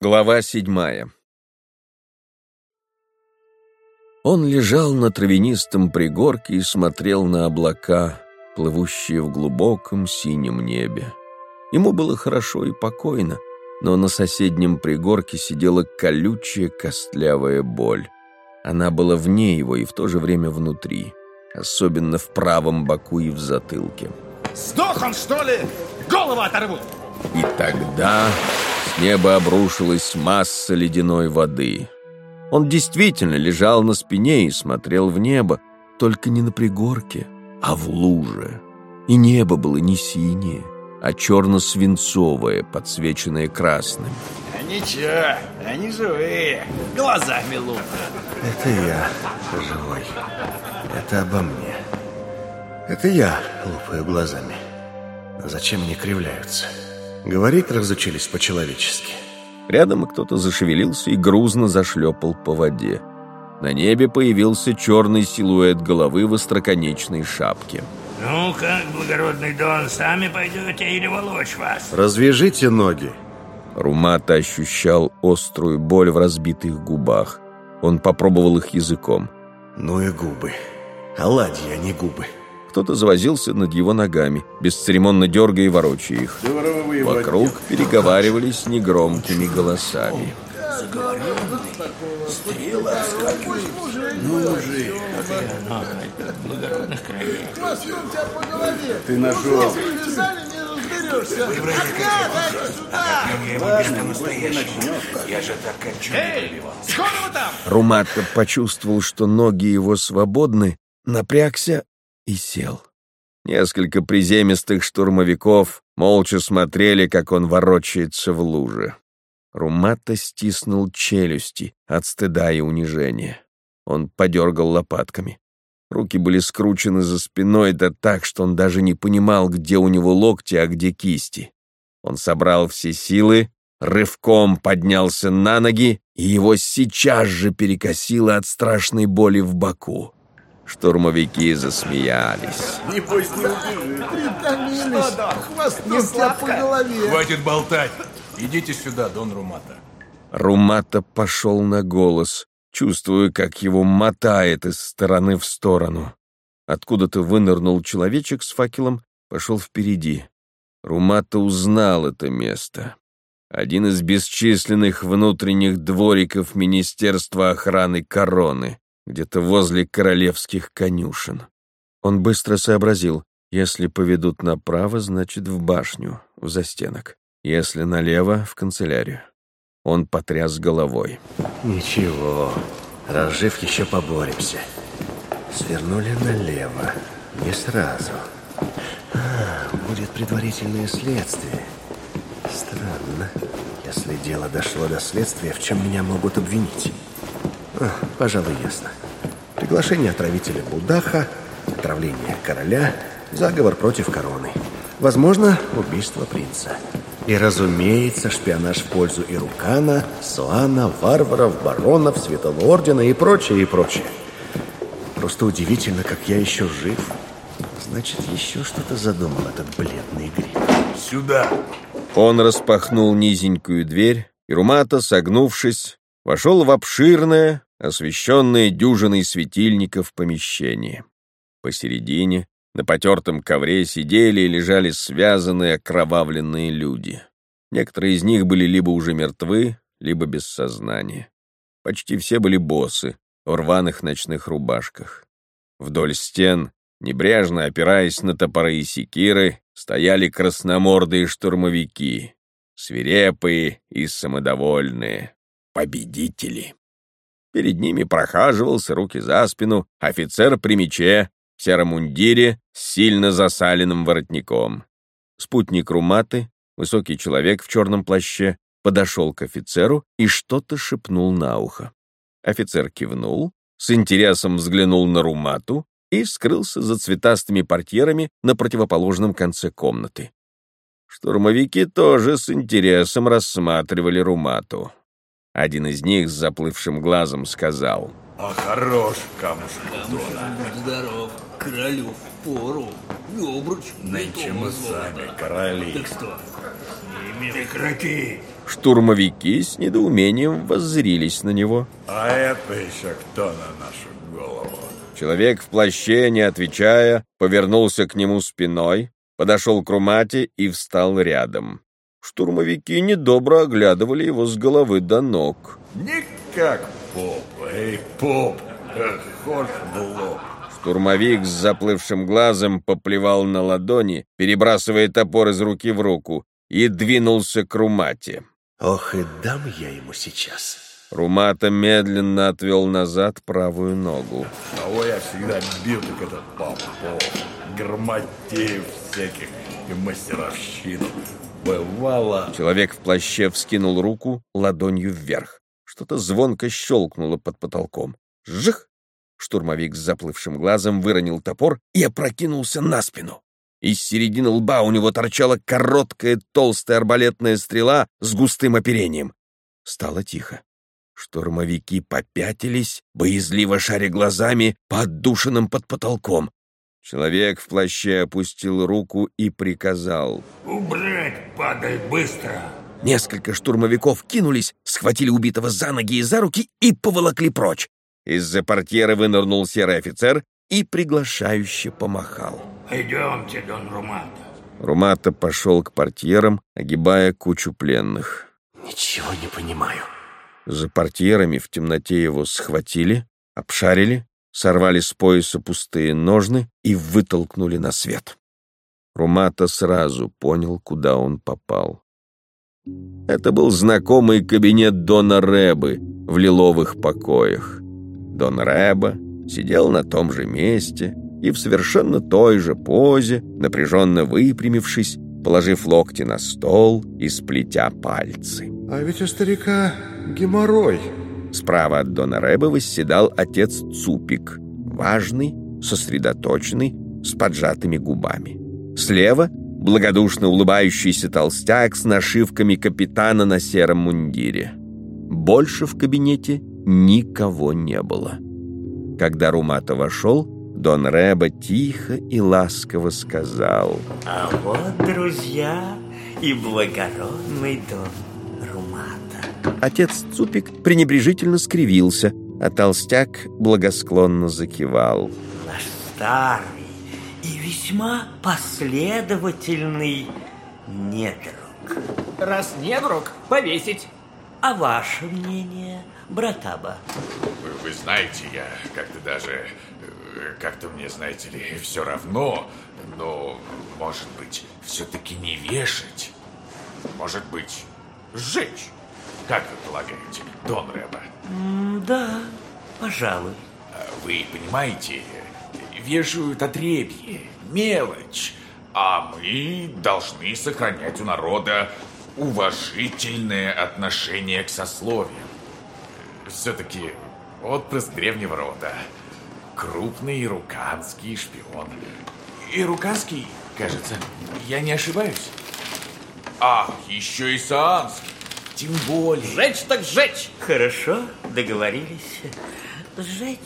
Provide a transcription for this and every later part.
Глава седьмая Он лежал на травянистом пригорке и смотрел на облака, плывущие в глубоком синем небе. Ему было хорошо и покойно, но на соседнем пригорке сидела колючая костлявая боль. Она была вне его и в то же время внутри, особенно в правом боку и в затылке. Сдох он, что ли? Голову оторву! И тогда с неба обрушилась масса ледяной воды. Он действительно лежал на спине и смотрел в небо, только не на пригорке, а в луже. И небо было не синее, а черно-свинцовое, подсвеченное красным. А ничего, они живые, глазами лупят. Это я живой. Это обо мне. Это я лупаю глазами. А зачем мне кривляются? Говорить разучились по-человечески. Рядом кто-то зашевелился и грузно зашлепал по воде. На небе появился черный силуэт головы в остроконечной шапке. Ну как, благородный Дон, сами пойдете или волочь вас? Развяжите ноги. Румата ощущал острую боль в разбитых губах. Он попробовал их языком. Ну и губы. Оладьи, а не губы. Кто-то завозился над его ногами, бесцеремонно дергая и ворочая их. Вокруг переговаривались негромкими голосами. Ты нашел. Я же так кончу не Скоро вы там? Руматка почувствовал, что ноги его свободны, напрягся и сел. Несколько приземистых штурмовиков молча смотрели, как он ворочается в луже. Румата стиснул челюсти от стыда и унижения. Он подергал лопатками. Руки были скручены за спиной, да так, что он даже не понимал, где у него локти, а где кисти. Он собрал все силы, рывком поднялся на ноги, и его сейчас же перекосило от страшной боли в боку. Штурмовики засмеялись. Небось не убежит. Притомились. Хвостом тебя по голове. Хватит болтать. Идите сюда, Дон Румата. Румата пошел на голос, чувствуя, как его мотает из стороны в сторону. Откуда-то вынырнул человечек с факелом, пошел впереди. Румата узнал это место. Один из бесчисленных внутренних двориков Министерства охраны короны, где-то возле королевских конюшен. Он быстро сообразил, если поведут направо, значит в башню, в застенок. Если налево, в канцелярию. Он потряс головой. Ничего. Разжив еще поборемся. Свернули налево. Не сразу. А, будет предварительное следствие. Странно. Если дело дошло до следствия, в чем меня могут обвинить? Пожалуй, ясно. Приглашение отравителя Будаха, отравление короля, заговор против короны. Возможно, убийство принца. И, разумеется, шпионаж в пользу Ирукана, Суана, варваров, баронов, Святого Ордена и прочее, и прочее. Просто удивительно, как я еще жив. Значит, еще что-то задумал этот бледный гриб. Сюда. Он распахнул низенькую дверь, и Румата, согнувшись, вошел в обширное, освещенное дюжиной светильников помещение. Посередине, на потертом ковре, сидели и лежали связанные окровавленные люди. Некоторые из них были либо уже мертвы, либо без сознания. Почти все были боссы, в рваных ночных рубашках. Вдоль стен, небрежно опираясь на топоры и секиры, стояли красномордые штурмовики, свирепые и самодовольные, победители. Перед ними прохаживался, руки за спину, офицер при мече, в сером мундире с сильно засаленным воротником. Спутник Руматы, высокий человек в черном плаще, подошел к офицеру и что-то шепнул на ухо. Офицер кивнул, с интересом взглянул на Румату и скрылся за цветастыми портьерами на противоположном конце комнаты. Штурмовики тоже с интересом рассматривали Румату. Один из них с заплывшим глазом сказал. А хорош камушек Дона. Здоров, королю в пору. Обруч. Нынче мы сами короли. Так что? Прекрати. Штурмовики с недоумением воззрились на него. А это еще кто на нашу голову? Человек в плаще, не отвечая, повернулся к нему спиной, подошел к Румате и встал рядом. Штурмовики недобро оглядывали его с головы до ног. Не как поп, эй, поп, хошь в лоб. Штурмовик с заплывшим глазом поплевал на ладони, перебрасывая топор из руки в руку, и двинулся к Румате. Ох, и дам я ему сейчас. Румата медленно отвел назад правую ногу. Того я всегда бил, так это попов, грамотеев всяких и мастеровщину. Бывало... Человек в плаще вскинул руку ладонью вверх. Что-то звонко щелкнуло под потолком. Жих! Штурмовик с заплывшим глазом выронил топор и опрокинулся на спину. Из середины лба у него торчала короткая толстая арбалетная стрела с густым оперением. Стало тихо. Штурмовики попятились, боязливо шаря глазами по отдушинам под потолком. Человек в плаще опустил руку и приказал. Убрать, падай быстро. Несколько штурмовиков кинулись, схватили убитого за ноги и за руки и поволокли прочь. Из-за портьеры вынырнул серый офицер и приглашающе помахал. Идемте, Дон Румата. Румата пошел к портьерам, огибая кучу пленных. Ничего не понимаю. За портьерами в темноте его схватили, обшарили, сорвали с пояса пустые ножны и вытолкнули на свет. Румата сразу понял, куда он попал. Это был знакомый кабинет Дона Рэбы в лиловых покоях. Дон Рэба сидел на том же месте и в совершенно той же позе, напряженно выпрямившись, положив локти на стол и сплетя пальцы. А ведь у старика геморрой. Справа от Дона Рэба восседал отец Цупик, важный, сосредоточенный, с поджатыми губами. Слева — благодушно улыбающийся толстяк с нашивками капитана на сером мундире. Больше в кабинете никого не было. Когда Румата вошел, Дон Рэба тихо и ласково сказал А вот, друзья, и благородный Дон. Отец Цупик пренебрежительно скривился, а толстяк благосклонно закивал. Наш старый и весьма последовательный недруг. Раз не друг, повесить. А ваше мнение, братаба? Вы, вы знаете, я как-то даже... э, Как-то мне, знаете ли, все равно, но, может быть, все-таки не вешать. Может быть, сжечь. Как вы полагаете, Дон Рэба? Да, пожалуй. А Вы понимаете, вешают отребье, мелочь, а мы должны сохранять у народа уважительное отношение к сословиям. Все-таки отпрыск древнего рода. Крупный ируканский шпион. Ируканский, кажется, я не ошибаюсь. А, еще и саанский. Тем более. Сжечь так сжечь. Хорошо, договорились. Сжечь.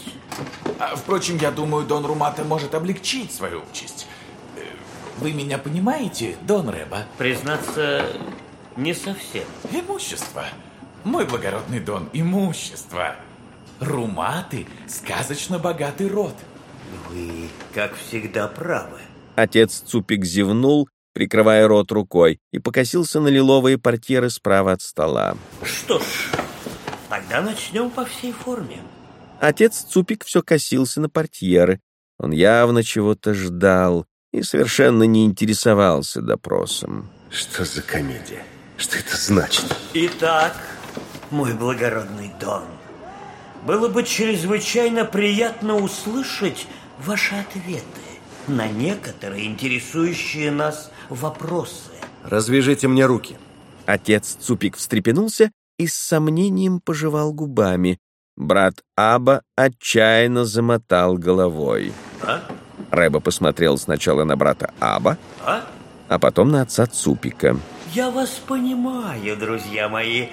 А, впрочем, я думаю, Дон Румата может облегчить свою участь. Э, Вы меня понимаете, Дон Рэба? Признаться, не совсем. Имущество. Мой благородный Дон, имущество. Руматы – сказочно богатый род. Вы, как всегда, правы. Отец Цупик зевнул, прикрывая рот рукой, и покосился на лиловые портьеры справа от стола. Что ж, тогда начнем по всей форме. Отец Цупик все косился на портьеры. Он явно чего-то ждал и совершенно не интересовался допросом. Что за комедия? Что это значит? Итак, мой благородный Дон, было бы чрезвычайно приятно услышать ваши ответы на некоторые интересующие нас вопросы. Развяжите мне руки. Отец Цупик встрепенулся и с сомнением пожевал губами. Брат Аба отчаянно замотал головой. А? Рэба посмотрел сначала на брата Аба, А? а потом на отца Цупика. Я вас понимаю, друзья мои,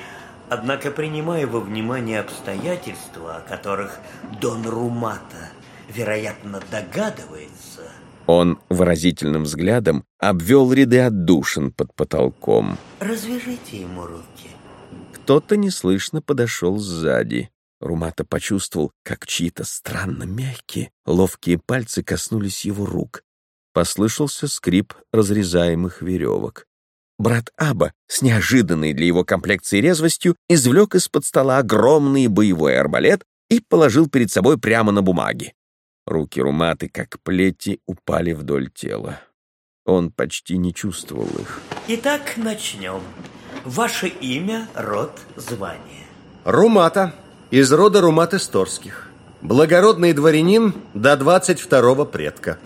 однако принимаю во внимание обстоятельства, о которых Дон Румата, вероятно, догадывается. Он выразительным взглядом обвел ряды отдушин под потолком. Развяжите ему руки. Кто-то неслышно подошел сзади. Румата почувствовал, как чьи-то странно мягкие, ловкие пальцы коснулись его рук. Послышался скрип разрезаемых веревок. Брат Аба с неожиданной для его комплекции резвостью извлек из-под стола огромный боевой арбалет и положил перед собой прямо на бумаге. Руки Руматы, как плети, упали вдоль тела. Он почти не чувствовал их. Итак, начнем. Ваше имя, род, звание. Румата, из рода Руматы Сторских. Благородный дворянин до 22-го предка.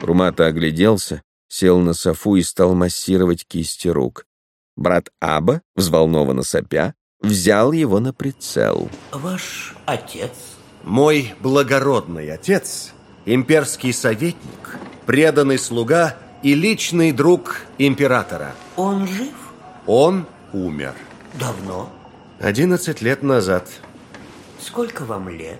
Румата огляделся, сел на софу и стал массировать кисти рук. Брат Аба, взволнованно сопя, взял его на прицел. Ваш отец? Мой благородный отец, имперский советник, преданный слуга и личный друг императора. Он жив? Он умер. Давно? 11 лет назад. Сколько вам лет?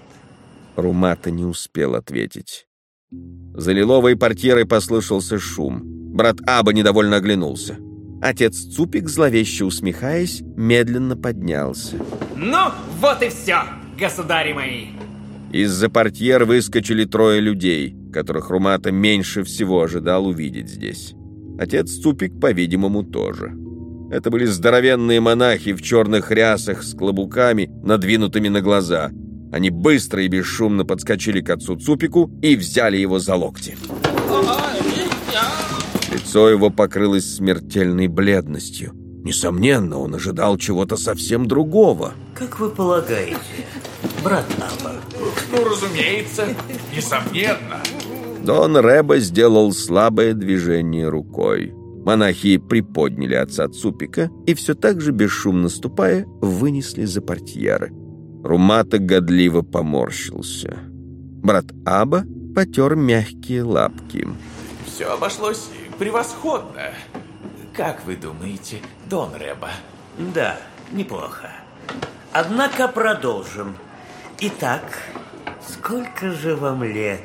Румата не успел ответить. За лиловой портьерой послышался шум. Брат Аба недовольно оглянулся. Отец Цупик, зловеще усмехаясь, медленно поднялся. Ну, вот и все, государи мои. Из-за портьер выскочили трое людей, которых Румата меньше всего ожидал увидеть здесь. Отец Цупик, по-видимому, тоже. Это были здоровенные монахи в черных рясах с клобуками, надвинутыми на глаза. Они быстро и бесшумно подскочили к отцу Цупику и взяли его за локти. Лицо его покрылось смертельной бледностью. Несомненно, он ожидал чего-то совсем другого. Как вы полагаете, брат Аба? Ну, разумеется, несомненно. Дон Рэба сделал слабое движение рукой. Монахи приподняли отца Цупика и все так же, бесшумно ступая, вынесли за портьеры. Румата годливо поморщился. Брат Аба потер мягкие лапки. Все обошлось превосходно. Как вы думаете, Дон Рэба? Да, неплохо. Однако продолжим. Итак, сколько же вам лет,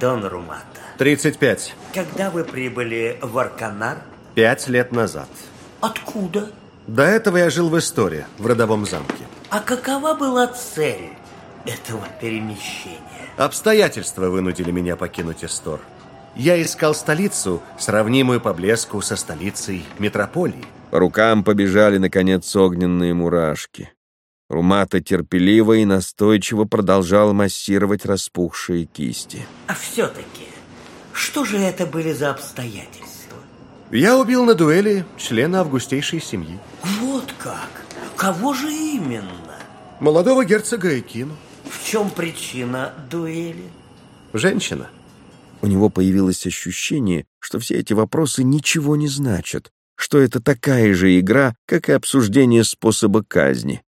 Дон Румата? 35. Когда вы прибыли в Арканар? Пять лет назад. Откуда? До этого я жил в Истории, в родовом замке. А какова была цель этого перемещения? Обстоятельства вынудили меня покинуть Истор. Я искал столицу, сравнимую по блеску со столицей метрополии. По рукам побежали, наконец, огненные мурашки. Румата терпеливо и настойчиво продолжал массировать распухшие кисти. А все-таки, что же это были за обстоятельства? Я убил на дуэли члена августейшей семьи. Вот как? Кого же именно? Молодого герцога Экину. В чем причина дуэли? Женщина. У него появилось ощущение, что все эти вопросы ничего не значат, что это такая же игра, как и обсуждение способа казни.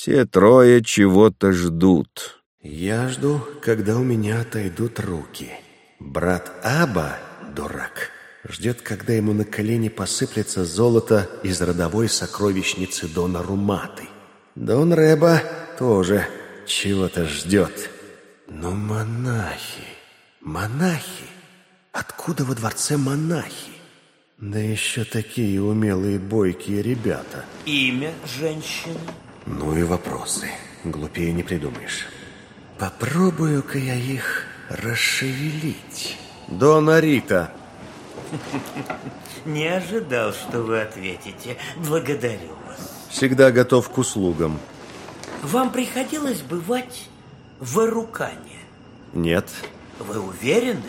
Все трое чего-то ждут. Я жду, когда у меня отойдут руки. Брат Аба, дурак, ждет, когда ему на колени посыплется золото из родовой сокровищницы Дона Руматы. Дон Реба тоже чего-то ждет. Но монахи... Монахи? Откуда во дворце монахи? Да еще такие умелые бойкие ребята. Имя женщины? Ну и вопросы. Глупее не придумаешь. Попробую-ка я их расшевелить. Дона Рита. Не ожидал, что вы ответите. Благодарю вас. Всегда готов к услугам. Вам приходилось бывать в Эрукане? Нет. Вы уверены?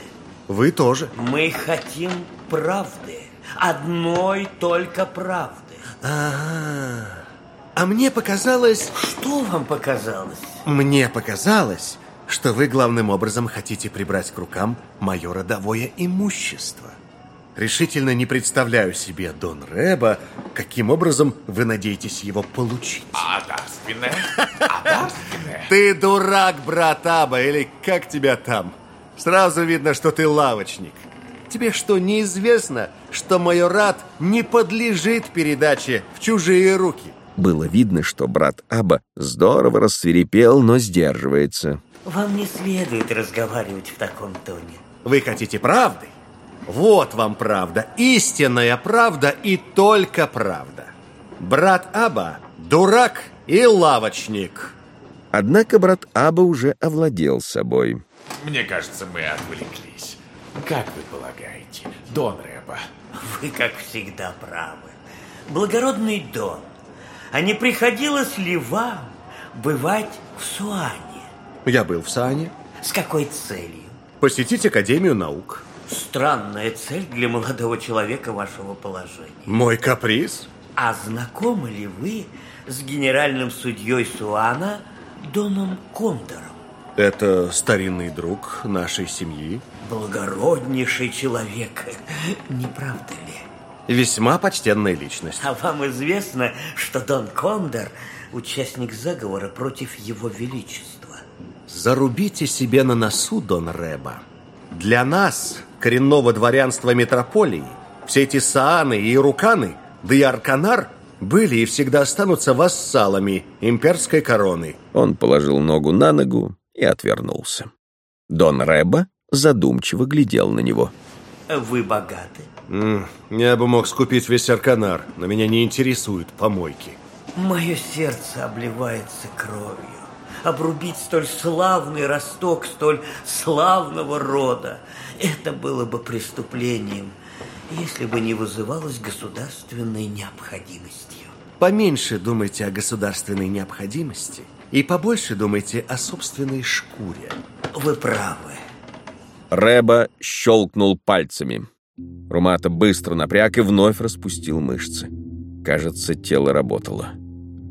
Вы тоже. Мы хотим правды. Одной только правды. Ага. А мне показалось... Что вам показалось? Мне показалось, что вы главным образом хотите прибрать к рукам мое родовое имущество. Решительно не представляю себе, Дон Рэба, каким образом вы надеетесь его получить. А дарственное? А дарственное? Ты дурак, брат Аба, или как тебя там? Сразу видно, что ты лавочник. Тебе что, неизвестно, что майорат не подлежит передаче в чужие руки? Было видно, что брат Аба здорово рассверепел, но сдерживается. Вам не следует разговаривать в таком тоне. Вы хотите правды? Вот вам правда, истинная правда и только правда. Брат Аба Дурак и лавочник. Однако брат Аба уже овладел собой. Мне кажется, мы отвлеклись. Как вы полагаете, Дон Рэба? Вы, как всегда, правы. Благородный Дон, а не приходилось ли вам бывать в Суане? Я был в Сане. С какой целью? Посетить Академию наук. Странная цель для молодого человека вашего положения. Мой каприз? А знакомы ли вы с генеральным судьей Суана Доном Кондором? Это старинный друг нашей семьи. Благороднейший человек, не правда ли? Весьма почтенная личность. А вам известно, что Дон Кондор – участник заговора против его величества? Зарубите себе на носу, Дон Рэба. Для нас, коренного дворянства метрополии, все эти сааны и руканы, да и арканар были и всегда останутся вассалами имперской короны. Он положил ногу на ногу и отвернулся. Дон Рэба задумчиво глядел на него. Вы богаты? Я бы мог скупить весь арканар, но меня не интересуют помойки. Мое сердце обливается кровью. Обрубить столь славный росток столь славного рода – это было бы преступлением, если бы не вызывалось государственной необходимостью. Поменьше думайте о государственной необходимости и побольше думайте о собственной шкуре. Вы правы. Рэба щелкнул пальцами. Румата быстро напряг и вновь распустил мышцы. Кажется, тело работало.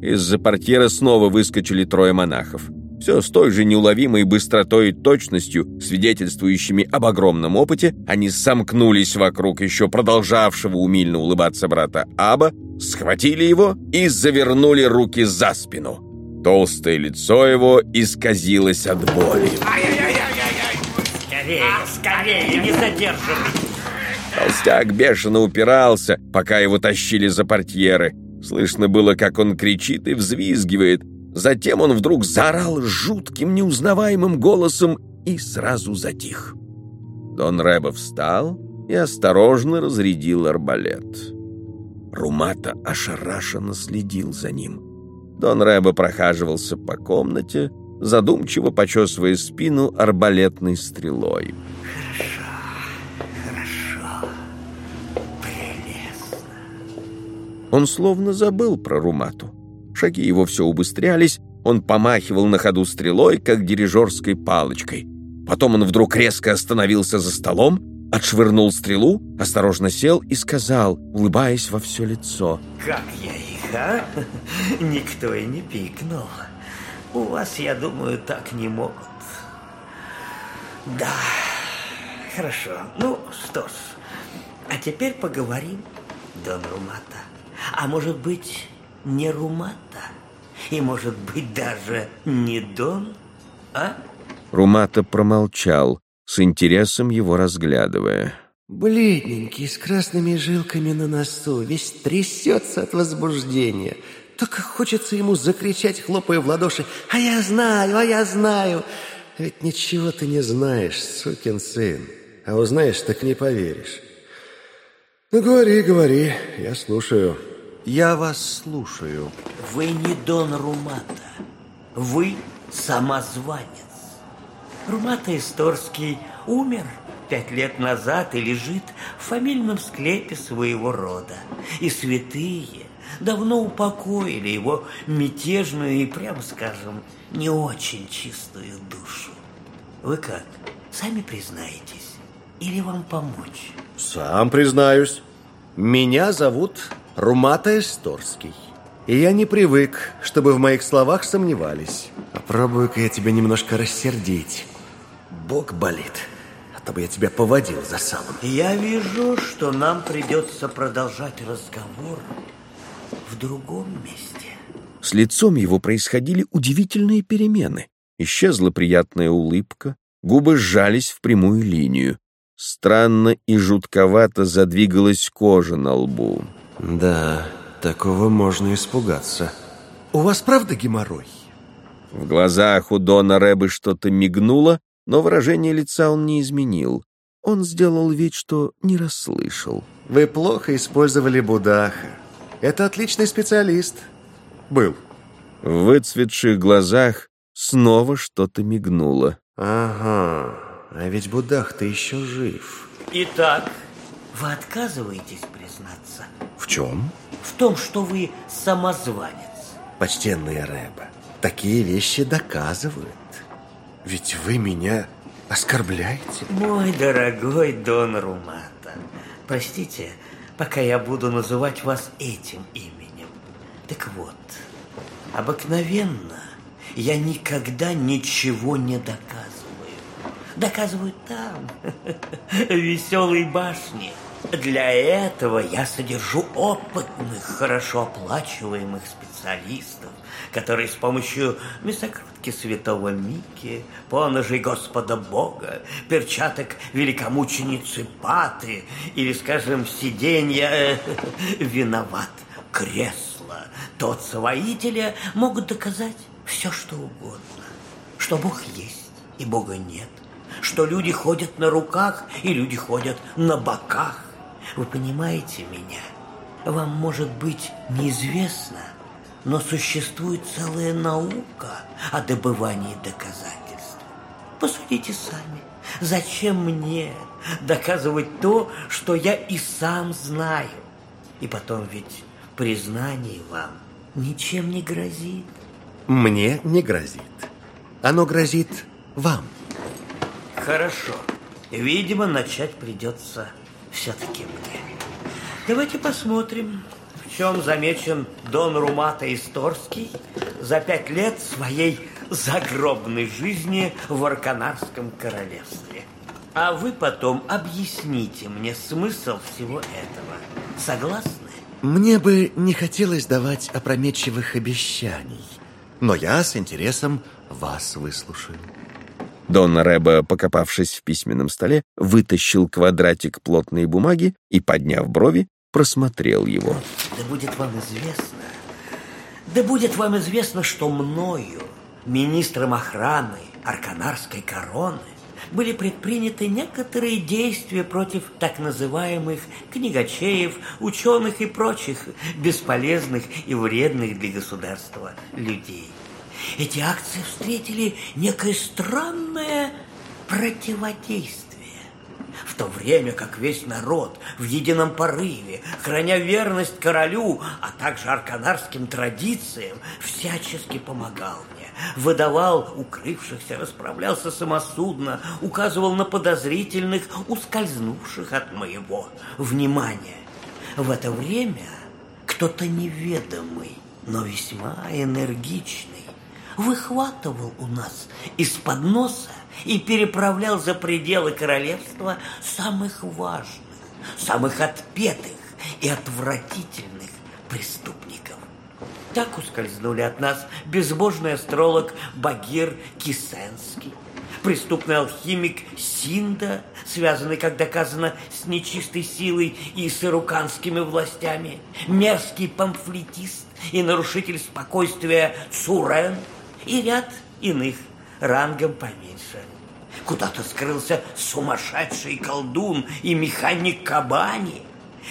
Из-за портьеры снова выскочили трое монахов. Все с той же неуловимой быстротой и точностью, свидетельствующими об огромном опыте, они сомкнулись вокруг еще продолжавшего умильно улыбаться брата Аба, схватили его и завернули руки за спину. Толстое лицо его исказилось от боли. Скорее, скорее, не задерживайтесь. Толстяк бешено упирался, пока его тащили за портьеры. Слышно было, как он кричит и взвизгивает. Затем он вдруг заорал жутким, неузнаваемым голосом и сразу затих. Дон Рэбо встал и осторожно разрядил арбалет. Румата ошарашенно следил за ним. Дон Рэбо прохаживался по комнате, задумчиво почесывая спину арбалетной стрелой. Он словно забыл про Румату. Шаги его все убыстрялись, он помахивал на ходу стрелой, как дирижерской палочкой. Потом он вдруг резко остановился за столом, отшвырнул стрелу, осторожно сел и сказал, улыбаясь во все лицо. Как я их, а? Никто и не пикнул. У вас, я думаю, так не могут. Да, хорошо. Ну, что ж, а теперь поговорим, Дон Румата. А может быть, не Румата? И может быть, даже не Дон? А? Румата промолчал, с интересом его разглядывая. Бледненький, с красными жилками на носу, весь трясется от возбуждения. Только хочется ему закричать, хлопая в ладоши. «А я знаю, а я знаю!» Ведь ничего ты не знаешь, сукин сын. А узнаешь, так не поверишь. Ну, говори, говори, я слушаю. Я вас слушаю. Вы не Дон Румата. Вы самозванец. Румата Исторский умер пять лет назад и лежит в фамильном склепе своего рода. И святые давно упокоили его мятежную и, прямо скажем, не очень чистую душу. Вы как, сами признаетесь? Или вам помочь? Сам признаюсь. Меня зовут Румата Эсторский. И я не привык, чтобы в моих словах сомневались. Попробую-ка я тебя немножко рассердить. Бог болит, а то бы я тебя поводил за салом. Я вижу, что нам придется продолжать разговор в другом месте. С лицом его происходили удивительные перемены. Исчезла приятная улыбка, губы сжались в прямую линию. Странно и жутковато задвигалась кожа на лбу. Да, такого можно испугаться. У вас правда геморрой? В глазах у Дона Рэбы что-то мигнуло, но выражение лица он не изменил. Он сделал вид, что не расслышал. Вы плохо использовали Будаха. Это отличный специалист. Был. В выцветших глазах снова что-то мигнуло. Ага, а ведь Будах-то еще жив. Итак, вы отказываетесь признаться В чем? в том, что вы самозванец? Почтенная Рэба, такие вещи доказывают. Ведь вы меня оскорбляете. Мой дорогой Дон Румата, простите, пока я буду называть вас этим именем. Так вот, обыкновенно я никогда ничего не доказываю. Доказывают там, в веселой башне. Для этого я содержу опытных, хорошо оплачиваемых специалистов, которые с помощью мясокрутки святого Мики, поножей Господа Бога, перчаток великомученицы Паты или, скажем, сиденья э, виноват, кресла, тот воителя могут доказать все, что угодно. Что Бог есть и Бога нет. Что люди ходят на руках и люди ходят на боках. Вы понимаете меня? Вам может быть неизвестно, но существует целая наука о добывании доказательств. Посудите сами, зачем мне доказывать то, что я и сам знаю? И потом ведь признание вам ничем не грозит. Мне не грозит. Оно грозит вам. Хорошо. Видимо, начать придется все-таки мне. Давайте посмотрим, в чем замечен Дон Румата Исторский за пять лет своей загробной жизни в Арканарском королевстве. А вы потом объясните мне смысл всего этого. Согласны? Мне бы не хотелось давать опрометчивых обещаний, но я с интересом вас выслушаю. Дон Рэба, покопавшись в письменном столе, вытащил квадратик плотной бумаги и, подняв брови, просмотрел его. Да будет вам известно, да будет вам известно, что мною, министром охраны Арканарской короны, были предприняты некоторые действия против так называемых книгачеев, ученых и прочих бесполезных и вредных для государства людей. Эти акции встретили некое странное противодействие. В то время как весь народ в едином порыве, храня верность королю, а также арканарским традициям, всячески помогал мне, выдавал укрывшихся, расправлялся самосудно, указывал на подозрительных, ускользнувших от моего внимания. В это время кто-то неведомый, но весьма энергичный, выхватывал у нас из-под носа и переправлял за пределы королевства самых важных, самых отпетых и отвратительных преступников. Так ускользнули от нас безбожный астролог Багир Кисенский, преступный алхимик Синда, связанный, как доказано, с нечистой силой и с ируканскими властями, мерзкий памфлетист и нарушитель спокойствия Цурен и ряд иных рангом поменьше. Куда-то скрылся сумасшедший колдун и механик Кабани.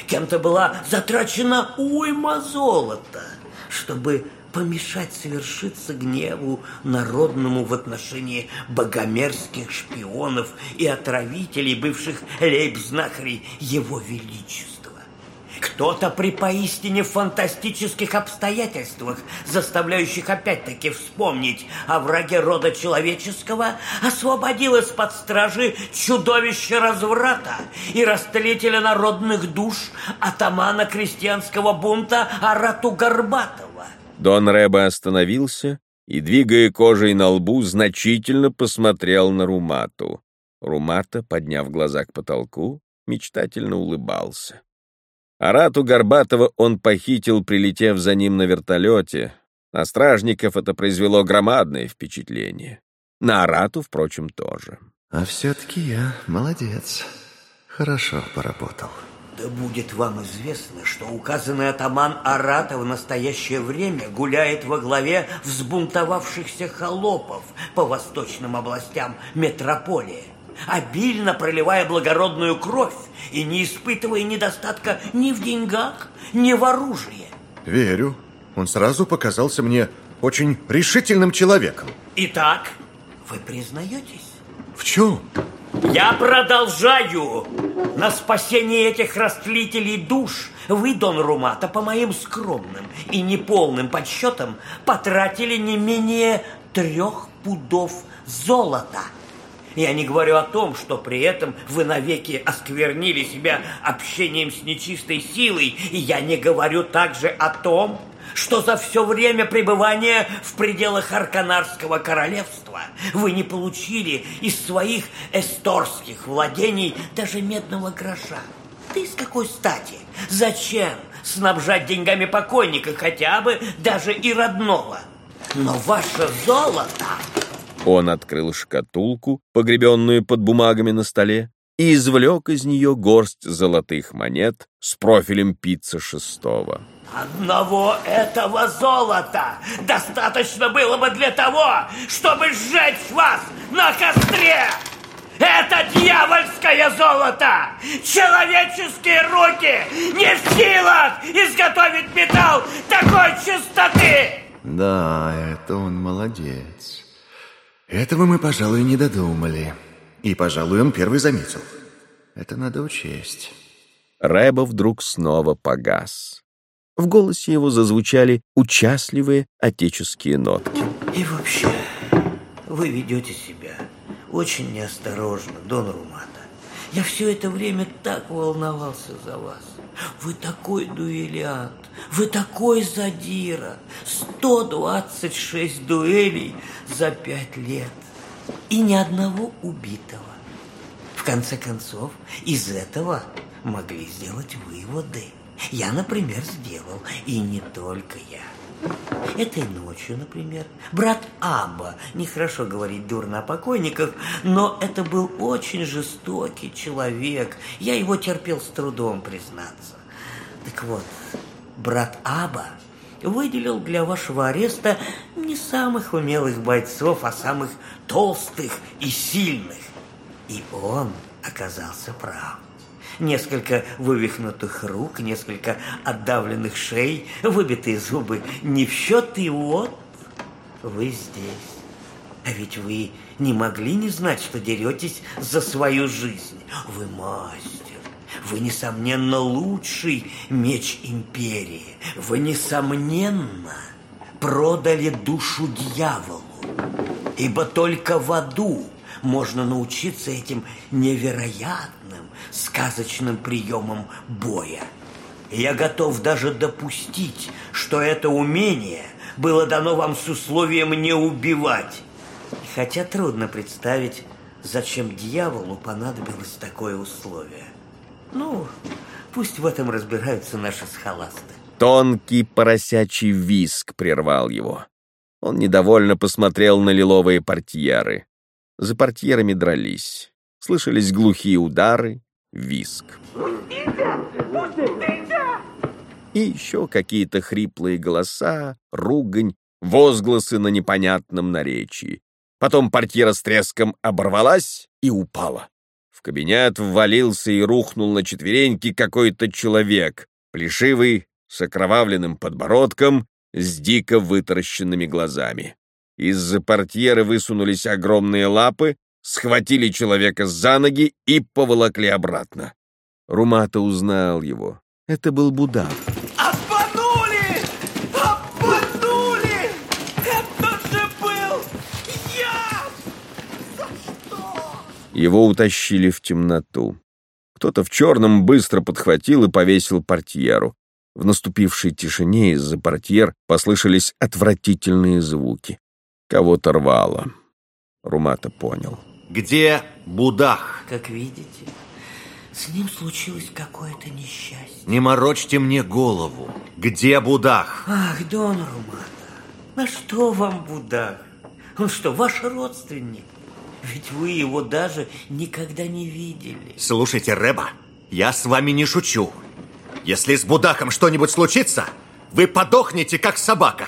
Кем-то была затрачена уйма золота, чтобы помешать совершиться гневу народному в отношении богомерзких шпионов и отравителей бывших лейбзнахарей Его Величества. Кто-то при поистине фантастических обстоятельствах, заставляющих опять-таки вспомнить о враге рода человеческого, освободил из-под стражи чудовище разврата и растлителя народных душ атамана крестьянского бунта Арату Горбатова. Дон Рэба остановился и, двигая кожей на лбу, значительно посмотрел на Румату. Румата, подняв глаза к потолку, мечтательно улыбался. Арату Горбатова он похитил, прилетев за ним на вертолете. На стражников это произвело громадное впечатление. На Арату, впрочем, тоже. А все-таки я молодец. Хорошо поработал. Да будет вам известно, что указанный атаман Арата в настоящее время гуляет во главе взбунтовавшихся холопов по восточным областям метрополии обильно проливая благородную кровь и не испытывая недостатка ни в деньгах, ни в оружии. Верю. Он сразу показался мне очень решительным человеком. Итак, вы признаетесь? В чем? Я продолжаю. На спасение этих растлителей душ вы, Дон Румата, по моим скромным и неполным подсчетам потратили не менее трех пудов золота. Я не говорю о том, что при этом вы навеки осквернили себя общением с нечистой силой, и я не говорю также о том, что за все время пребывания в пределах Арканарского королевства вы не получили из своих эсторских владений даже медного гроша. Ты с какой стати? Зачем снабжать деньгами покойника хотя бы даже и родного? Но ваше золото... Он открыл шкатулку, погребенную под бумагами на столе, и извлек из нее горсть золотых монет с профилем пицца шестого. Одного этого золота достаточно было бы для того, чтобы сжечь вас на костре! Это дьявольское золото! Человеческие руки не в силах изготовить металл такой чистоты! Да, это он молодец. Этого мы, пожалуй, не додумали. И, пожалуй, он первый заметил. Это надо учесть. Рэба вдруг снова погас. В голосе его зазвучали участливые отеческие нотки. И вообще, вы ведете себя очень неосторожно, Дон Румата. Я все это время так волновался за вас. Вы такой дуэлянт, вы такой задира. 126 дуэлей за пять лет. И ни одного убитого. В конце концов, из этого могли сделать выводы. Я, например, сделал, и не только я. Этой ночью, например, брат Аба, нехорошо говорить дурно о покойниках, но это был очень жестокий человек. Я его терпел с трудом, признаться. Так вот, брат Аба выделил для вашего ареста не самых умелых бойцов, а самых толстых и сильных. И он оказался прав. Несколько вывихнутых рук, несколько отдавленных шей, выбитые зубы не в счет, и вот вы здесь. А ведь вы не могли не знать, что деретесь за свою жизнь. Вы мастер. Вы, несомненно, лучший меч империи. Вы, несомненно, продали душу дьяволу. Ибо только в аду можно научиться этим невероятным, сказочным приемам боя. я готов даже допустить, что это умение было дано вам с условием не убивать. Хотя трудно представить, зачем дьяволу понадобилось такое условие. Ну, пусть в этом разбираются наши схоласты. Тонкий поросячий виск прервал его. Он недовольно посмотрел на лиловые портьеры. За портьерами дрались. Слышались глухие удары, виск. И еще какие-то хриплые голоса, ругань, возгласы на непонятном наречии. Потом портьера с треском оборвалась и упала. В кабинет ввалился и рухнул на четвереньки какой-то человек, плешивый, с окровавленным подбородком, с дико вытаращенными глазами. Из-за портьеры высунулись огромные лапы, схватили человека за ноги и поволокли обратно. Румата узнал его. Это был Будав. Обманули! Обманули! Это же был я! За что? Его утащили в темноту. Кто-то в черном быстро подхватил и повесил портьеру. В наступившей тишине из-за портьер послышались отвратительные звуки. Кого-то рвало. Румата понял. Где Будах? Как видите, с ним случилось какое-то несчастье. Не морочьте мне голову. Где Будах? Ах, Дон Румата, на что вам Будах? Он что, ваш родственник? Ведь вы его даже никогда не видели. Слушайте, Рэба, я с вами не шучу. Если с Будахом что-нибудь случится, вы подохнете, как собака.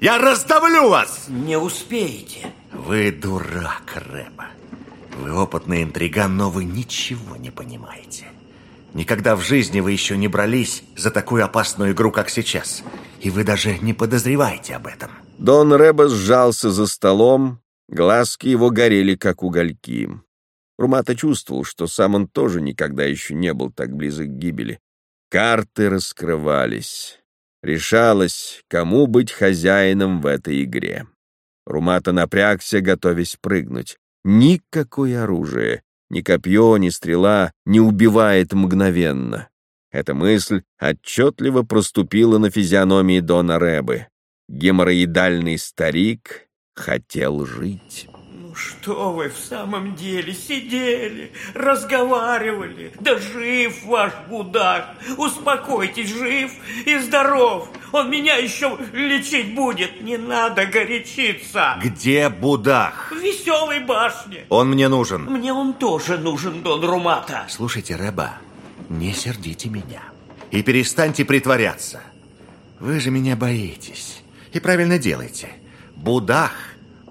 Я раздавлю вас! Не успеете. Вы дурак, Рэба. Вы опытный интриган, но вы ничего не понимаете. Никогда в жизни вы еще не брались за такую опасную игру, как сейчас. И вы даже не подозреваете об этом. Дон Рэба сжался за столом, глазки его горели, как угольки. Румата чувствовал, что сам он тоже никогда еще не был так близок к гибели. Карты раскрывались. Решалось, кому быть хозяином в этой игре. Румата напрягся, готовясь прыгнуть. Никакое оружие, ни копье, ни стрела не убивает мгновенно. Эта мысль отчетливо проступила на физиономии Дона Рэбы. Геморроидальный старик хотел жить. Что вы в самом деле сидели, разговаривали? Да жив ваш Будак! Успокойтесь, жив и здоров! Он меня еще лечить будет, не надо горячиться! Где Будах? В веселой башне! Он мне нужен. Мне он тоже нужен, Дон Румата. Слушайте, Рэба, не сердите меня. И перестаньте притворяться. Вы же меня боитесь. И правильно делаете. Будах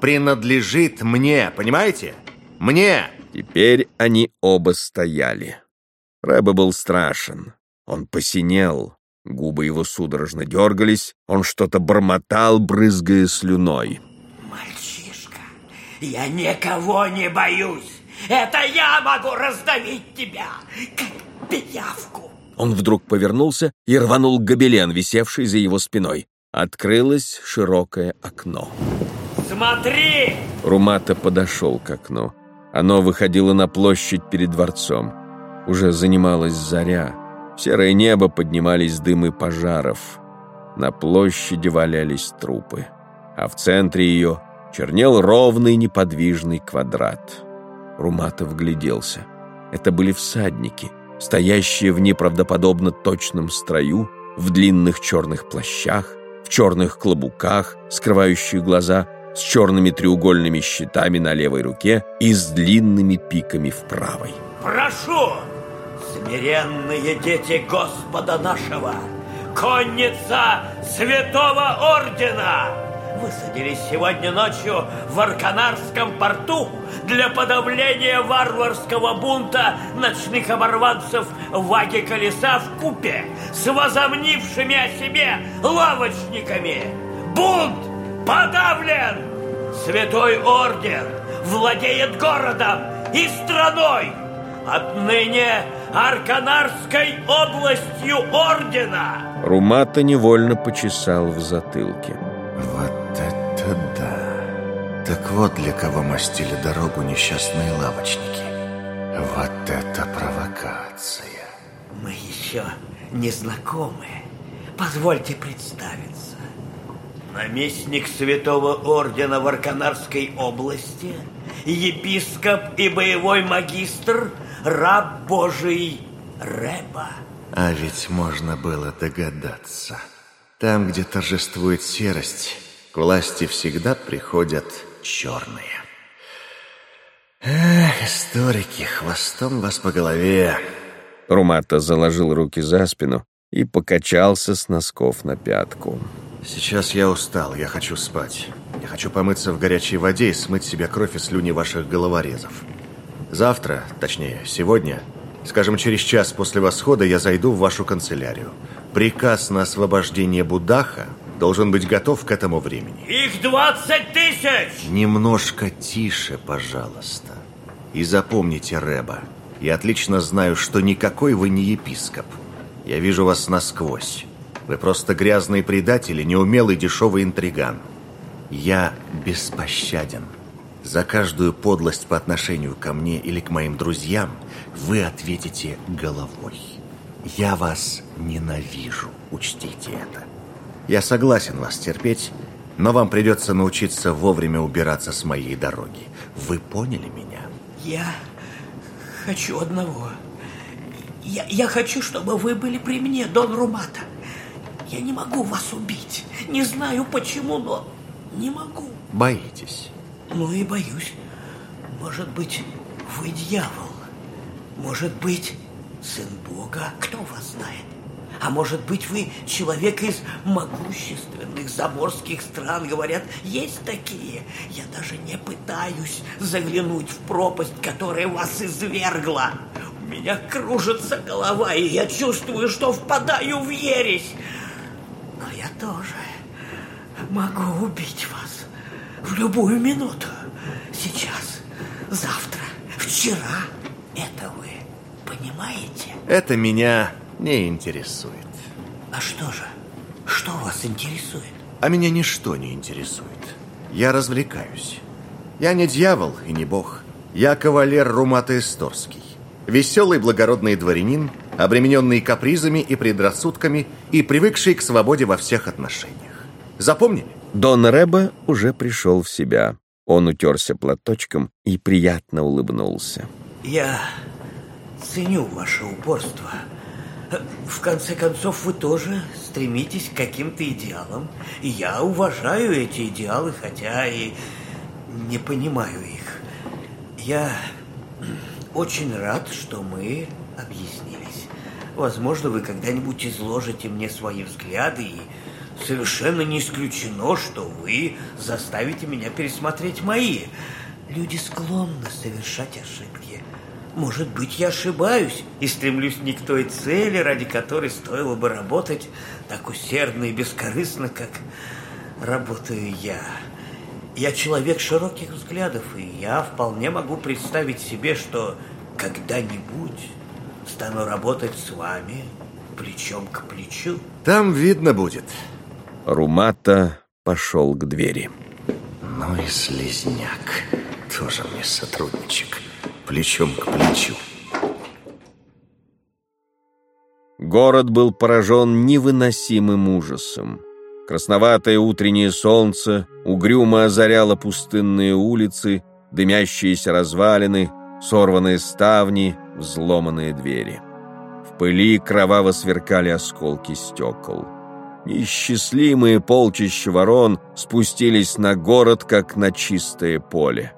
принадлежит мне, понимаете? Мне! Теперь они оба стояли. Рэба был страшен. Он посинел, губы его судорожно дергались, он что-то бормотал, брызгая слюной. Мальчишка, я никого не боюсь. Это я могу раздавить тебя, как пиявку. Он вдруг повернулся и рванул гобелен, висевший за его спиной. Открылось широкое окно. Смотри! Румата подошел к окну. Оно выходило на площадь перед дворцом. Уже занималась заря. В серое небо поднимались дымы пожаров. На площади валялись трупы. А в центре ее чернел ровный неподвижный квадрат. Румата вгляделся. Это были всадники, стоящие в неправдоподобно точном строю, в длинных черных плащах, в черных клобуках, скрывающих глаза, с черными треугольными щитами на левой руке и с длинными пиками в правой. Прошу, смиренные дети Господа нашего, конница Святого Ордена, высадились сегодня ночью в Арканарском порту для подавления варварского бунта ночных оборванцев Ваги Колеса в купе с возомнившими о себе лавочниками. Бунт подавлен! Святой Орден владеет городом и страной! Отныне Арканарской областью Ордена! Румата невольно почесал в затылке. Вот это да! Так вот для кого мастили дорогу несчастные лавочники. Вот это провокация. Мы еще не знакомы. Позвольте представиться. Наместник Святого Ордена в Арканарской области, епископ и боевой магистр, раб Божий Рэба. А ведь можно было догадаться. Там, где торжествует серость, к власти всегда приходят черные. Эх, историки, хвостом вас по голове. Румата заложил руки за спину и покачался с носков на пятку. Сейчас я устал, я хочу спать. Я хочу помыться в горячей воде и смыть себе кровь и слюни ваших головорезов. Завтра, точнее, сегодня, скажем, через час после восхода я зайду в вашу канцелярию. Приказ на освобождение Будаха должен быть готов к этому времени. Их 20 тысяч! Немножко тише, пожалуйста. И запомните, Рэба, я отлично знаю, что никакой вы не епископ. Я вижу вас насквозь. Вы просто грязный предатель и неумелый дешевый интриган. Я беспощаден. За каждую подлость по отношению ко мне или к моим друзьям вы ответите головой. Я вас ненавижу, учтите это. Я согласен вас терпеть, но вам придется научиться вовремя убираться с моей дороги. Вы поняли меня? Я хочу одного. Я, я хочу, чтобы вы были при мне, Дон Румата. Я не могу вас убить. Не знаю почему, но не могу. Боитесь? Ну и боюсь. Может быть, вы дьявол. Может быть, сын Бога. Кто вас знает? А может быть, вы человек из могущественных заморских стран, говорят, есть такие. Я даже не пытаюсь заглянуть в пропасть, которая вас извергла. У меня кружится голова, и я чувствую, что впадаю в ересь. Я тоже могу убить вас в любую минуту. Сейчас, завтра, вчера. Это вы понимаете? Это меня не интересует. А что же? Что вас интересует? А меня ничто не интересует. Я развлекаюсь. Я не дьявол и не бог. Я кавалер Румата Исторский. Веселый благородный дворянин, обремененный капризами и предрассудками и привыкший к свободе во всех отношениях. Запомнили? Дон Рэба уже пришел в себя. Он утерся платочком и приятно улыбнулся. Я ценю ваше упорство. В конце концов, вы тоже стремитесь к каким-то идеалам. И я уважаю эти идеалы, хотя и не понимаю их. Я очень рад, что мы объяснились. Возможно, вы когда-нибудь изложите мне свои взгляды, и совершенно не исключено, что вы заставите меня пересмотреть мои. Люди склонны совершать ошибки. Может быть, я ошибаюсь и стремлюсь не к той цели, ради которой стоило бы работать так усердно и бескорыстно, как работаю я. Я человек широких взглядов, и я вполне могу представить себе, что когда-нибудь стану работать с вами плечом к плечу. Там видно будет. Румата пошел к двери. Ну и слезняк. Тоже мне сотрудничек. Плечом к плечу. Город был поражен невыносимым ужасом. Красноватое утреннее солнце угрюмо озаряло пустынные улицы, дымящиеся развалины, сорванные ставни, взломанные двери. В пыли кроваво сверкали осколки стекол. Неисчислимые полчища ворон спустились на город, как на чистое поле.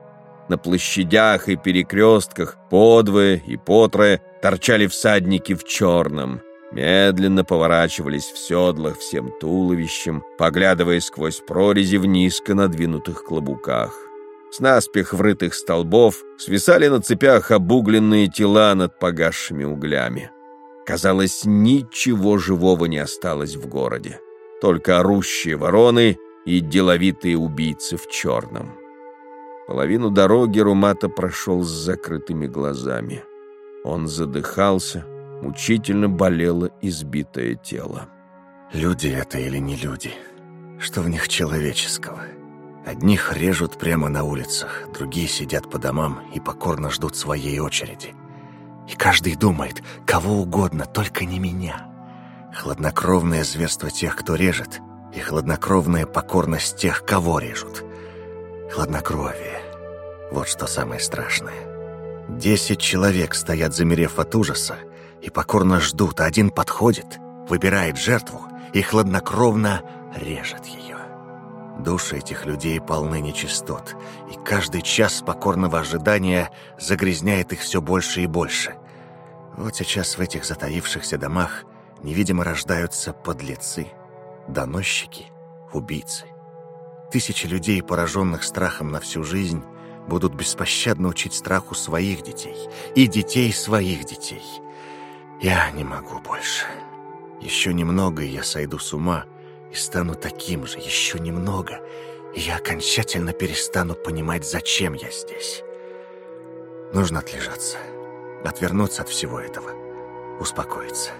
На площадях и перекрестках подвое и потрое торчали всадники в черном — медленно поворачивались в седлах всем туловищем, поглядывая сквозь прорези в низко надвинутых клобуках. С наспех врытых столбов свисали на цепях обугленные тела над погасшими углями. Казалось, ничего живого не осталось в городе. Только орущие вороны и деловитые убийцы в черном. Половину дороги Румата прошел с закрытыми глазами. Он задыхался, Мучительно болело избитое тело. Люди это или не люди? Что в них человеческого? Одних режут прямо на улицах, другие сидят по домам и покорно ждут своей очереди. И каждый думает, кого угодно, только не меня. Хладнокровное зверство тех, кто режет, и хладнокровная покорность тех, кого режут. Хладнокровие. Вот что самое страшное. Десять человек стоят, замерев от ужаса, и покорно ждут, а один подходит, выбирает жертву и хладнокровно режет ее. Души этих людей полны нечистот, и каждый час покорного ожидания загрязняет их все больше и больше. Вот сейчас в этих затаившихся домах невидимо рождаются подлецы, доносчики, убийцы. Тысячи людей, пораженных страхом на всю жизнь, будут беспощадно учить страху своих детей и детей своих детей – я не могу больше. Еще немного, и я сойду с ума и стану таким же. Еще немного, и я окончательно перестану понимать, зачем я здесь. Нужно отлежаться, отвернуться от всего этого, успокоиться.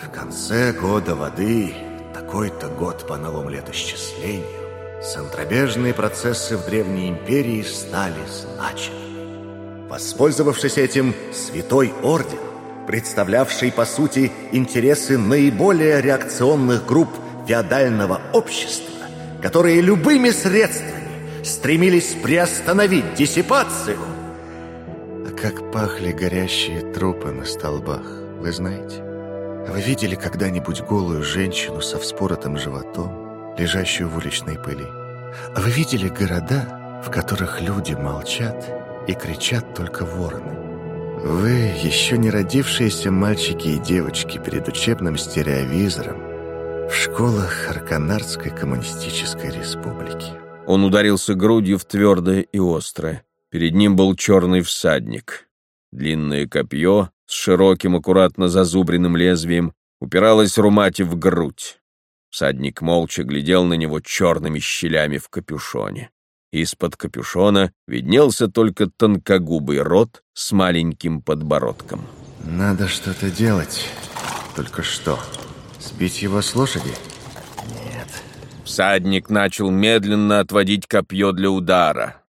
В конце года воды, такой-то год по новому летосчислению, центробежные процессы в Древней Империи стали значимы. Воспользовавшись этим, Святой Орден представлявший по сути интересы наиболее реакционных групп феодального общества, которые любыми средствами стремились приостановить диссипацию. А как пахли горящие трупы на столбах, вы знаете? Вы видели когда-нибудь голую женщину со вспоротым животом, лежащую в уличной пыли? Вы видели города, в которых люди молчат и кричат только вороны? Вы, еще не родившиеся мальчики и девочки перед учебным стереовизором в школах Арканарской коммунистической республики. Он ударился грудью в твердое и острое. Перед ним был черный всадник. Длинное копье с широким, аккуратно зазубренным лезвием упиралось Румате в грудь. Всадник молча глядел на него черными щелями в капюшоне. Из-под капюшона виднелся только тонкогубый рот с маленьким подбородком. Надо что-то делать. Только что? Сбить его с лошади? Нет. Всадник начал медленно отводить копье для удара.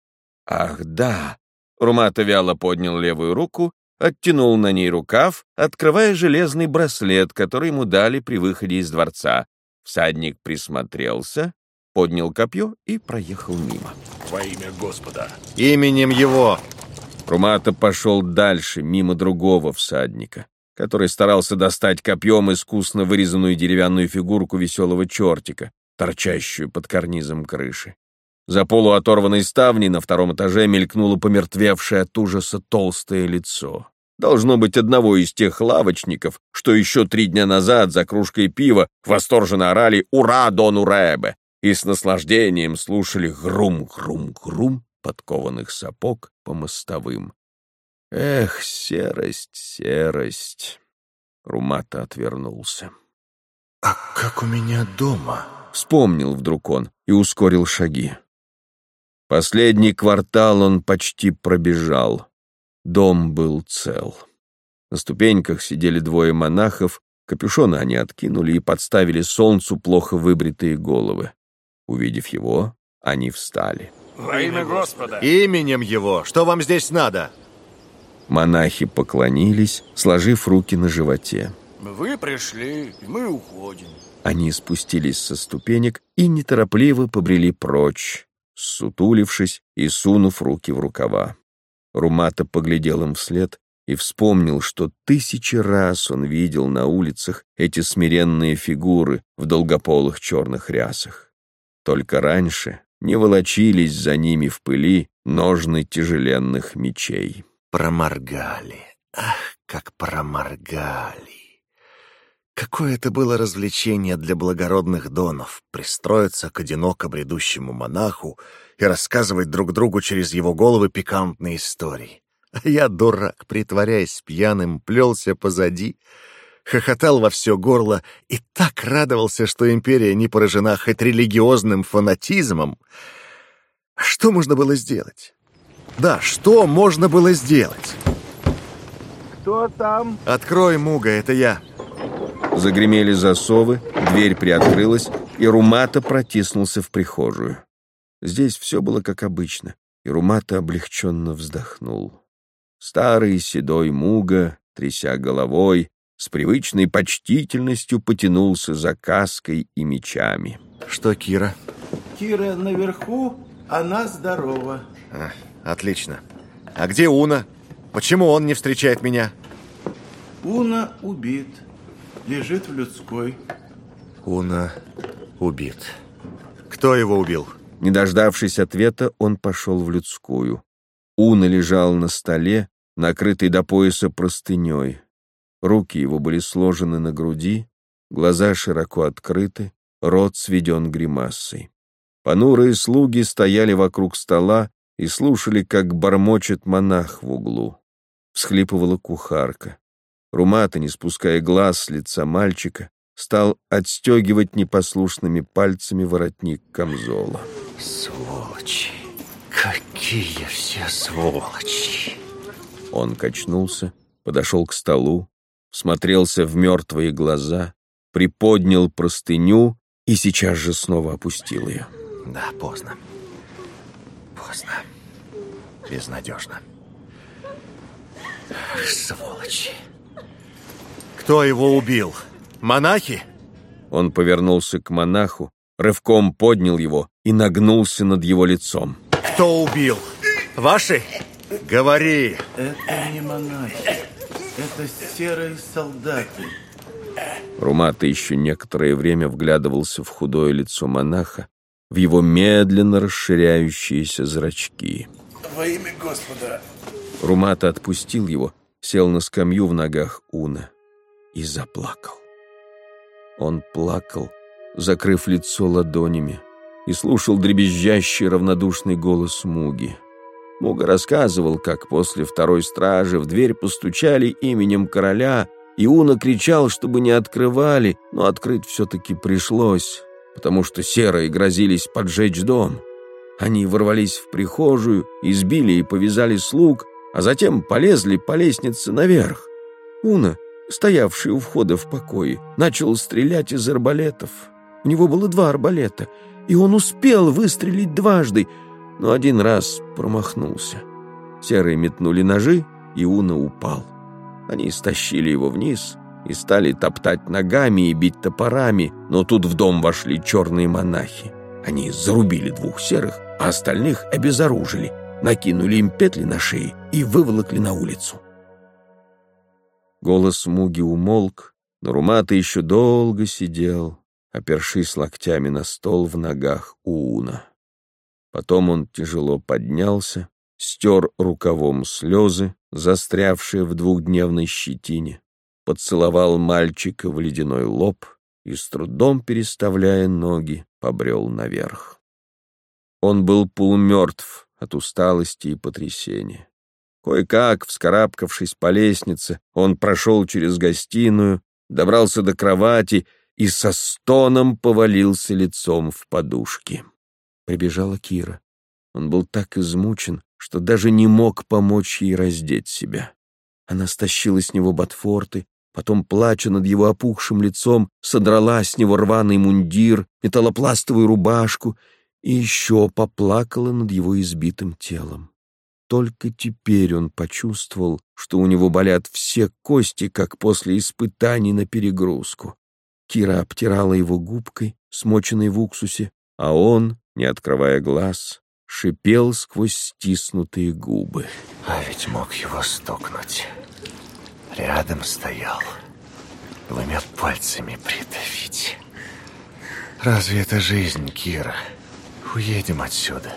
Ах, да! Румата вяло поднял левую руку, оттянул на ней рукав, открывая железный браслет, который ему дали при выходе из дворца. Всадник присмотрелся, поднял копье и проехал мимо. Во имя Господа. Именем его. Румата пошел дальше, мимо другого всадника, который старался достать копьем искусно вырезанную деревянную фигурку веселого чертика, торчащую под карнизом крыши. За полуоторванной ставней на втором этаже мелькнуло помертвевшее от ужаса толстое лицо. Должно быть одного из тех лавочников, что еще три дня назад за кружкой пива восторженно орали «Ура, Дону Рэбе!» И с наслаждением слушали грум-грум-грум подкованных сапог по мостовым. Эх, серость, серость. Румата отвернулся. А как у меня дома? Вспомнил вдруг он и ускорил шаги. Последний квартал он почти пробежал. Дом был цел. На ступеньках сидели двое монахов, капюшоны они откинули и подставили солнцу плохо выбритые головы. Увидев его, они встали. Во имя Господа. Именем его. Что вам здесь надо? Монахи поклонились, сложив руки на животе. Вы пришли, и мы уходим. Они спустились со ступенек и неторопливо побрели прочь, сутулившись и сунув руки в рукава. Румата поглядел им вслед и вспомнил, что тысячи раз он видел на улицах эти смиренные фигуры в долгополых черных рясах. Только раньше не волочились за ними в пыли ножны тяжеленных мечей. Проморгали. Ах, как проморгали. Какое это было развлечение для благородных донов — пристроиться к одиноко бредущему монаху и рассказывать друг другу через его головы пикантные истории. А я, дурак, притворяясь пьяным, плелся позади, хохотал во все горло и так радовался, что империя не поражена хоть религиозным фанатизмом. Что можно было сделать? Да, что можно было сделать? Кто там? Открой, Муга, это я. Загремели засовы, дверь приоткрылась, и Румата протиснулся в прихожую. Здесь все было как обычно, и Румата облегченно вздохнул. Старый седой Муга, тряся головой, с привычной почтительностью потянулся за каской и мечами. Что, Кира? Кира наверху, она здорова. А, отлично. А где Уна? Почему он не встречает меня? Уна убит. Лежит в людской. Уна убит. Кто его убил? Не дождавшись ответа, он пошел в людскую. Уна лежал на столе, накрытый до пояса простыней. Руки его были сложены на груди, глаза широко открыты, рот сведен гримасой. Понурые слуги стояли вокруг стола и слушали, как бормочет монах в углу. Всхлипывала кухарка. Румата, не спуская глаз с лица мальчика, стал отстегивать непослушными пальцами воротник камзола. Сволочи! Какие все сволочи! Он качнулся, подошел к столу, всмотрелся в мертвые глаза, приподнял простыню и сейчас же снова опустил ее. Да, поздно. Поздно. Безнадежно. Сволочи. Кто его убил? Монахи? Он повернулся к монаху, рывком поднял его и нагнулся над его лицом. Кто убил? Ваши? Говори. Это не монахи. Это серые солдаты. Румата еще некоторое время вглядывался в худое лицо монаха, в его медленно расширяющиеся зрачки. Во имя Господа. Румата отпустил его, сел на скамью в ногах Уна и заплакал. Он плакал, закрыв лицо ладонями, и слушал дребезжащий равнодушный голос Муги. Муга рассказывал, как после второй стражи в дверь постучали именем короля, и Уна кричал, чтобы не открывали, но открыть все-таки пришлось, потому что серые грозились поджечь дом. Они ворвались в прихожую, избили и повязали слуг, а затем полезли по лестнице наверх. Уна, стоявший у входа в покое, начал стрелять из арбалетов. У него было два арбалета, и он успел выстрелить дважды, но один раз промахнулся. Серые метнули ножи, и Уна упал. Они стащили его вниз и стали топтать ногами и бить топорами, но тут в дом вошли черные монахи. Они зарубили двух серых, а остальных обезоружили, накинули им петли на шеи и выволокли на улицу. Голос Муги умолк, но Румата еще долго сидел, опершись локтями на стол в ногах Ууна. Потом он тяжело поднялся, стер рукавом слезы, застрявшие в двухдневной щетине, поцеловал мальчика в ледяной лоб и, с трудом переставляя ноги, побрел наверх. Он был полумертв от усталости и потрясения. Кое-как, вскарабкавшись по лестнице, он прошел через гостиную, добрался до кровати и со стоном повалился лицом в подушки. Прибежала Кира. Он был так измучен, что даже не мог помочь ей раздеть себя. Она стащила с него ботфорты, потом, плача над его опухшим лицом, содрала с него рваный мундир, металлопластовую рубашку и еще поплакала над его избитым телом. Только теперь он почувствовал, что у него болят все кости, как после испытаний на перегрузку. Кира обтирала его губкой, смоченной в уксусе, а он, не открывая глаз, шипел сквозь стиснутые губы. А ведь мог его стукнуть. Рядом стоял, двумя пальцами придавить. Разве это жизнь, Кира? Уедем отсюда.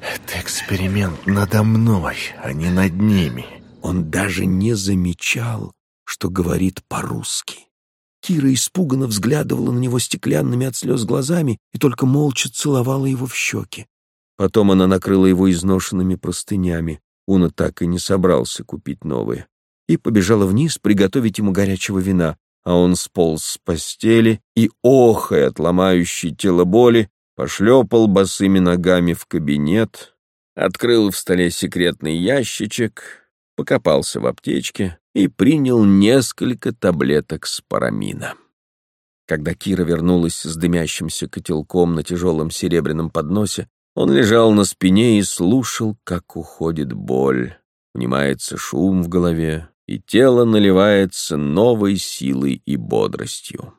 Это эксперимент надо мной, а не над ними. Он даже не замечал, что говорит по-русски. Кира испуганно взглядывала на него стеклянными от слез глазами и только молча целовала его в щеки. Потом она накрыла его изношенными простынями. Уна так и не собрался купить новые. И побежала вниз приготовить ему горячего вина, а он сполз с постели и, охая от ломающей тело боли, пошлепал босыми ногами в кабинет, открыл в столе секретный ящичек, покопался в аптечке и принял несколько таблеток спарамина. Когда Кира вернулась с дымящимся котелком на тяжелом серебряном подносе, он лежал на спине и слушал, как уходит боль, унимается шум в голове, и тело наливается новой силой и бодростью.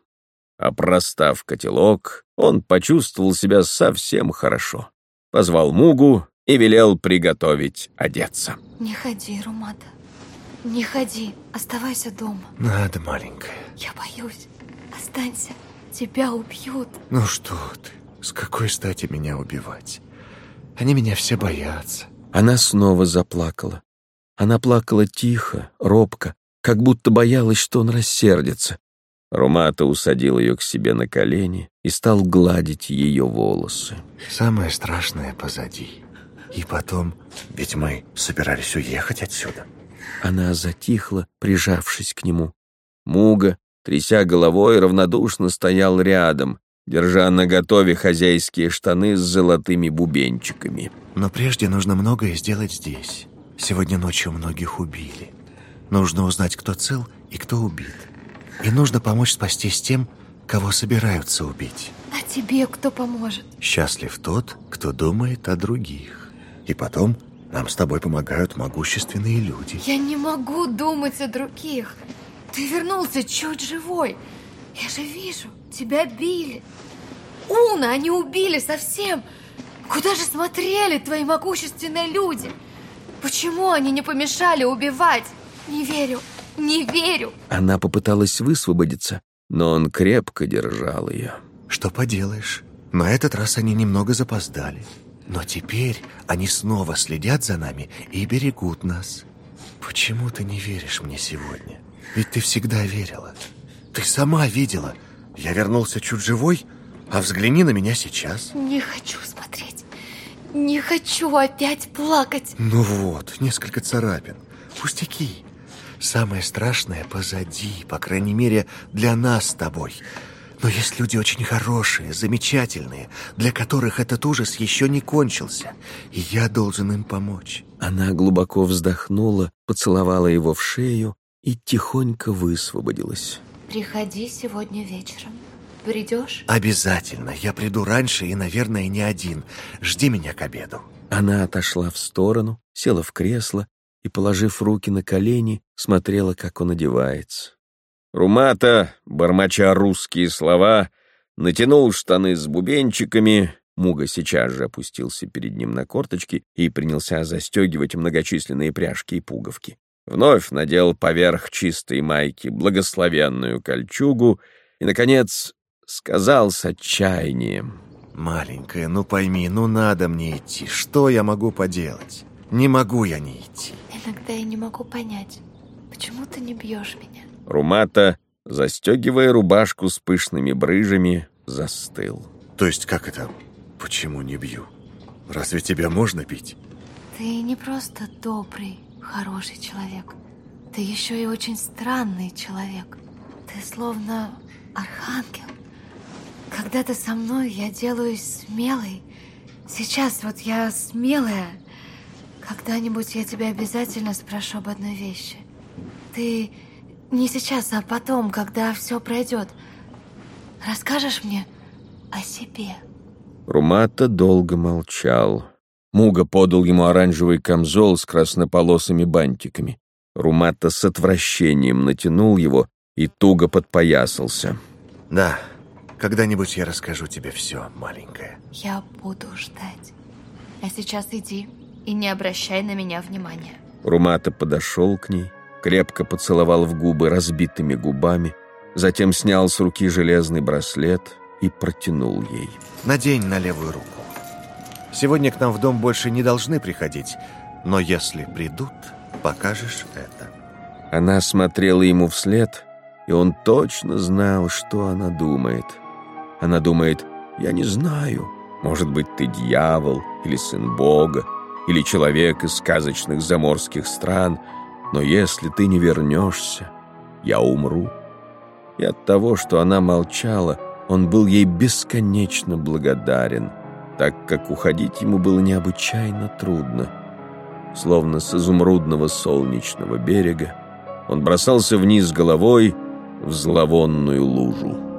Опростав котелок, он почувствовал себя совсем хорошо. Позвал Мугу и велел приготовить одеться. Не ходи, Румата. Не ходи, оставайся дома. Надо, маленькая. Я боюсь. Останься, тебя убьют. Ну что ты, с какой стати меня убивать? Они меня все боятся. Она снова заплакала. Она плакала тихо, робко, как будто боялась, что он рассердится. Румата усадил ее к себе на колени и стал гладить ее волосы. Самое страшное позади. И потом, ведь мы собирались уехать отсюда. Она затихла, прижавшись к нему. Муга, тряся головой, равнодушно стоял рядом, держа на готове хозяйские штаны с золотыми бубенчиками. Но прежде нужно многое сделать здесь. Сегодня ночью многих убили. Нужно узнать, кто цел и кто убит. И нужно помочь спастись тем, кого собираются убить. А тебе кто поможет? Счастлив тот, кто думает о других. И потом нам с тобой помогают могущественные люди. Я не могу думать о других. Ты вернулся чуть живой. Я же вижу, тебя били. Уна, они убили совсем. Куда же смотрели твои могущественные люди? Почему они не помешали убивать? Не верю. Не верю. Она попыталась высвободиться, но он крепко держал ее. Что поделаешь, на этот раз они немного запоздали. Но теперь они снова следят за нами и берегут нас. Почему ты не веришь мне сегодня? Ведь ты всегда верила. Ты сама видела. Я вернулся чуть живой, а взгляни на меня сейчас. Не хочу смотреть. Не хочу опять плакать. Ну вот, несколько царапин. Пустяки. Самое страшное позади, по крайней мере, для нас с тобой. Но есть люди очень хорошие, замечательные, для которых этот ужас еще не кончился, и я должен им помочь. Она глубоко вздохнула, поцеловала его в шею и тихонько высвободилась. Приходи сегодня вечером. Придешь? Обязательно. Я приду раньше и, наверное, не один. Жди меня к обеду. Она отошла в сторону, села в кресло и, положив руки на колени, смотрела, как он одевается. Румата, бормоча русские слова, натянул штаны с бубенчиками. Муга сейчас же опустился перед ним на корточки и принялся застегивать многочисленные пряжки и пуговки. Вновь надел поверх чистой майки благословенную кольчугу и, наконец, сказал с отчаянием. «Маленькая, ну пойми, ну надо мне идти. Что я могу поделать? Не могу я не идти». Иногда я не могу понять, почему ты не бьешь меня? Румата, застегивая рубашку с пышными брыжами, застыл. То есть как это? Почему не бью? Разве тебя можно бить? Ты не просто добрый, хороший человек. Ты еще и очень странный человек. Ты словно архангел. Когда ты со мной, я делаюсь смелой. Сейчас вот я смелая. Когда-нибудь я тебя обязательно спрошу об одной вещи. Ты не сейчас, а потом, когда все пройдет. Расскажешь мне о себе?» Румата долго молчал. Муга подал ему оранжевый камзол с краснополосыми бантиками. Румата с отвращением натянул его и туго подпоясался. «Да, когда-нибудь я расскажу тебе все, маленькая». «Я буду ждать. А сейчас иди и не обращай на меня внимания». Румата подошел к ней, крепко поцеловал в губы разбитыми губами, затем снял с руки железный браслет и протянул ей. «Надень на левую руку. Сегодня к нам в дом больше не должны приходить, но если придут, покажешь это». Она смотрела ему вслед, и он точно знал, что она думает. Она думает, «Я не знаю, может быть, ты дьявол или сын Бога, или человек из сказочных заморских стран, но если ты не вернешься, я умру». И от того, что она молчала, он был ей бесконечно благодарен, так как уходить ему было необычайно трудно. Словно с изумрудного солнечного берега он бросался вниз головой в зловонную лужу.